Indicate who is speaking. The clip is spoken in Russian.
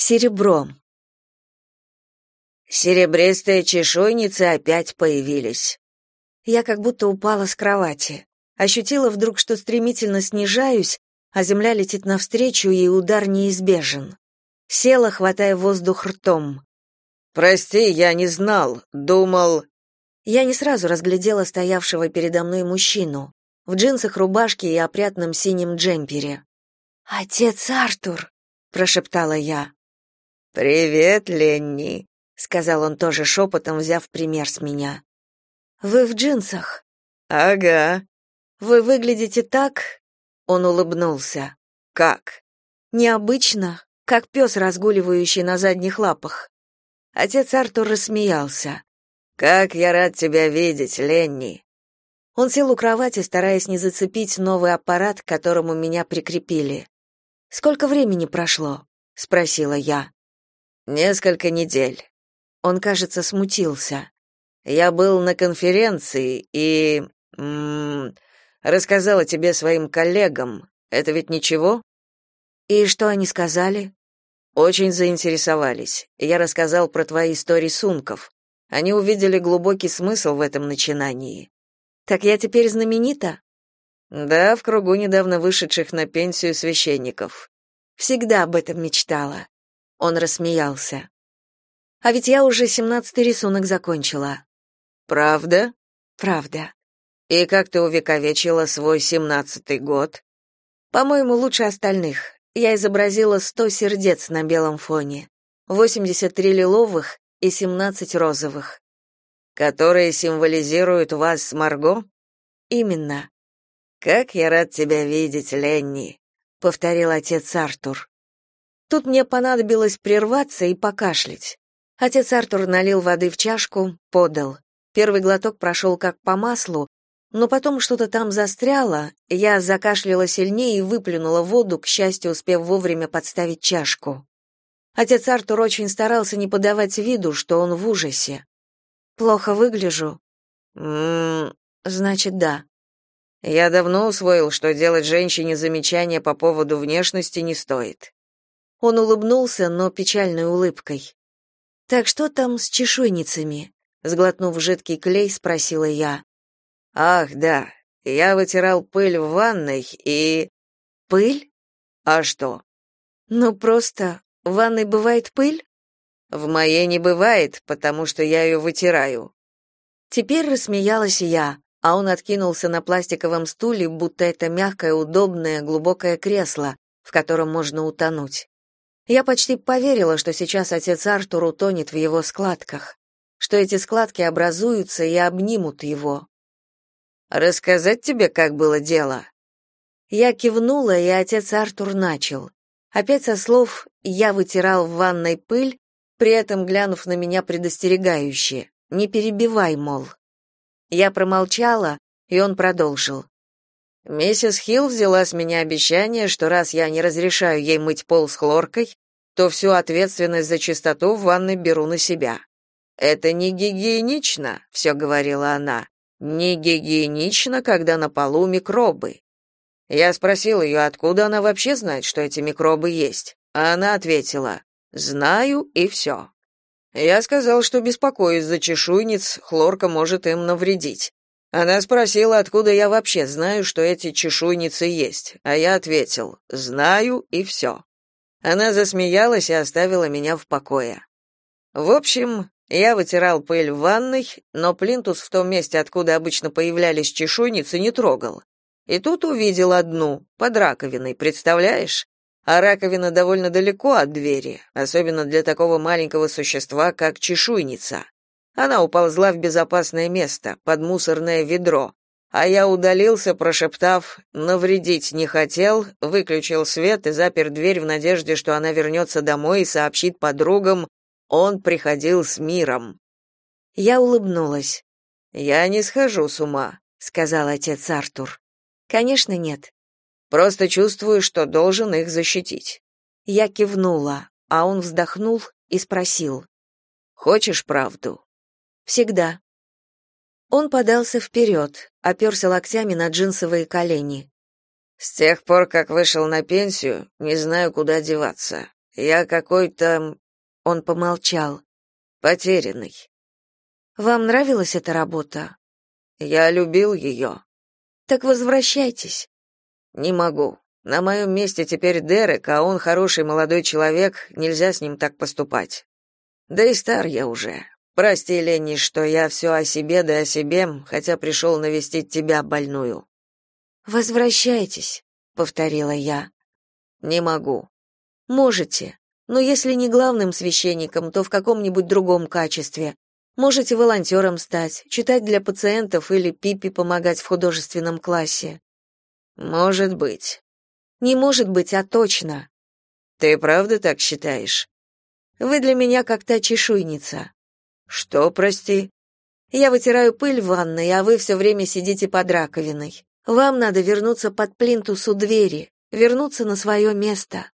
Speaker 1: Серебро. Серебристые чешуйницы опять появились. Я как будто упала с кровати. Ощутила вдруг, что стремительно снижаюсь, а земля летит навстречу, и удар неизбежен. Села, хватая воздух ртом.
Speaker 2: «Прости, я не знал. Думал...»
Speaker 1: Я не сразу разглядела стоявшего передо мной мужчину в джинсах, рубашке и опрятном синем джемпере. «Отец Артур!» — прошептала я.
Speaker 2: «Привет, Ленни», — сказал он тоже шепотом, взяв пример с меня.
Speaker 1: «Вы в джинсах?»
Speaker 2: «Ага».
Speaker 1: «Вы выглядите так...» Он улыбнулся.
Speaker 2: «Как?»
Speaker 1: «Необычно, как пес, разгуливающий на задних лапах». Отец Артур рассмеялся.
Speaker 2: «Как я рад тебя видеть, Ленни!»
Speaker 1: Он сел у кровати, стараясь не зацепить новый аппарат, к которому меня прикрепили. «Сколько времени прошло?» — спросила я.
Speaker 2: Несколько недель.
Speaker 1: Он, кажется, смутился.
Speaker 2: Я был на конференции и м -м, рассказал о тебе своим коллегам. Это ведь ничего?
Speaker 1: И что они сказали?
Speaker 2: Очень заинтересовались. Я рассказал про твои истории сумков. Они увидели глубокий смысл в этом начинании.
Speaker 1: Так я теперь знаменита?
Speaker 2: Да, в кругу недавно вышедших на пенсию священников.
Speaker 1: Всегда об этом мечтала. Он рассмеялся. А ведь я уже семнадцатый рисунок закончила.
Speaker 2: Правда?
Speaker 1: Правда.
Speaker 2: И как ты увековечила свой семнадцатый год?
Speaker 1: По-моему, лучше остальных. Я изобразила сто сердец на белом фоне, восемьдесят три лиловых и семнадцать розовых.
Speaker 2: Которые символизируют вас с Марго?
Speaker 1: Именно.
Speaker 2: Как я рад тебя видеть, Ленни, повторил отец Артур.
Speaker 1: Тут мне понадобилось прерваться и покашлять. Отец Артур налил воды в чашку, подал. Первый глоток прошел как по маслу, но потом что-то там застряло, я закашляла сильнее и выплюнула воду, к счастью, успев вовремя подставить чашку. Отец Артур очень старался не подавать виду, что он в ужасе. Плохо выгляжу.
Speaker 2: Мм,
Speaker 1: значит, да.
Speaker 2: Я давно усвоил, что делать женщине замечания по поводу внешности не стоит.
Speaker 1: Он улыбнулся, но печальной улыбкой. Так что там с чешуйницами? сглотнув жидкий клей, спросила я.
Speaker 2: Ах, да. Я вытирал пыль в ванной и
Speaker 1: Пыль?
Speaker 2: А что?
Speaker 1: Ну просто в ванной бывает пыль?
Speaker 2: В моей не бывает, потому что я ее вытираю.
Speaker 1: Теперь рассмеялась я, а он откинулся на пластиковом стуле, будто это мягкое, удобное, глубокое кресло, в котором можно утонуть. Я почти поверила, что сейчас отец Артур утонет в его складках, что эти складки образуются и обнимут его.
Speaker 2: Рассказать тебе, как было дело.
Speaker 1: Я кивнула, и отец Артур начал. Опять со слов «я вытирал в ванной пыль», при этом глянув на меня предостерегающе. «Не перебивай, мол». Я промолчала, и он продолжил.
Speaker 2: Миссис Хилл взяла с меня обещание, что раз я не разрешаю ей мыть пол с хлоркой, то всю ответственность за чистоту в ванной беру на себя. Это не гигиенично, все говорила она. Не гигиенично, когда на полу микробы. Я спросил ее, откуда она вообще знает, что эти микробы есть. А она ответила: "Знаю и все». Я сказал, что беспокоюсь за чешуйниц, хлорка может им навредить. Она спросила, откуда я вообще знаю, что эти чешуйницы есть, а я ответил: "Знаю и все». Она засмеялась и оставила меня в покое. В общем, я вытирал пыль в ванной, но плинтус в том месте, откуда обычно появлялись чешуйницы, не трогал. И тут увидел одну, под раковиной, представляешь? А раковина довольно далеко от двери, особенно для такого маленького существа, как чешуйница. Она уползла в безопасное место, под мусорное ведро, а я удалился, прошептав «навредить не хотел», выключил свет и запер дверь в надежде, что она вернется домой и сообщит подругам «он приходил с миром».
Speaker 1: Я улыбнулась.
Speaker 2: «Я не схожу с ума», — сказал отец Артур.
Speaker 1: «Конечно, нет.
Speaker 2: Просто чувствую, что должен их защитить».
Speaker 1: Я кивнула, а он вздохнул и спросил.
Speaker 2: «Хочешь правду?»
Speaker 1: Всегда. Он подался вперед, оперся локтями на джинсовые колени.
Speaker 2: С тех пор, как вышел на пенсию, не знаю, куда деваться. Я какой-то он помолчал. Потерянный.
Speaker 1: Вам нравилась эта работа?
Speaker 2: Я любил ее».
Speaker 1: Так возвращайтесь.
Speaker 2: Не могу. На моем месте теперь Дерек, а он хороший молодой человек, нельзя с ним так поступать. Да и стар я уже. Прости, Ленни, что я все о себе да о себе, хотя пришел навестить тебя больную.
Speaker 1: Возвращайтесь, повторила я.
Speaker 2: Не могу.
Speaker 1: Можете, но если не главным священником, то в каком-нибудь другом качестве. Можете волонтером стать, читать для пациентов или Пипи помогать в художественном классе.
Speaker 2: Может быть.
Speaker 1: Не может быть, а точно.
Speaker 2: Ты правда так считаешь?
Speaker 1: Вы для меня как та чешуйница.
Speaker 2: Что, прости?
Speaker 1: Я вытираю пыль в ванной, а вы все время сидите под раковиной. Вам надо вернуться под плинтус у двери, вернуться на свое место.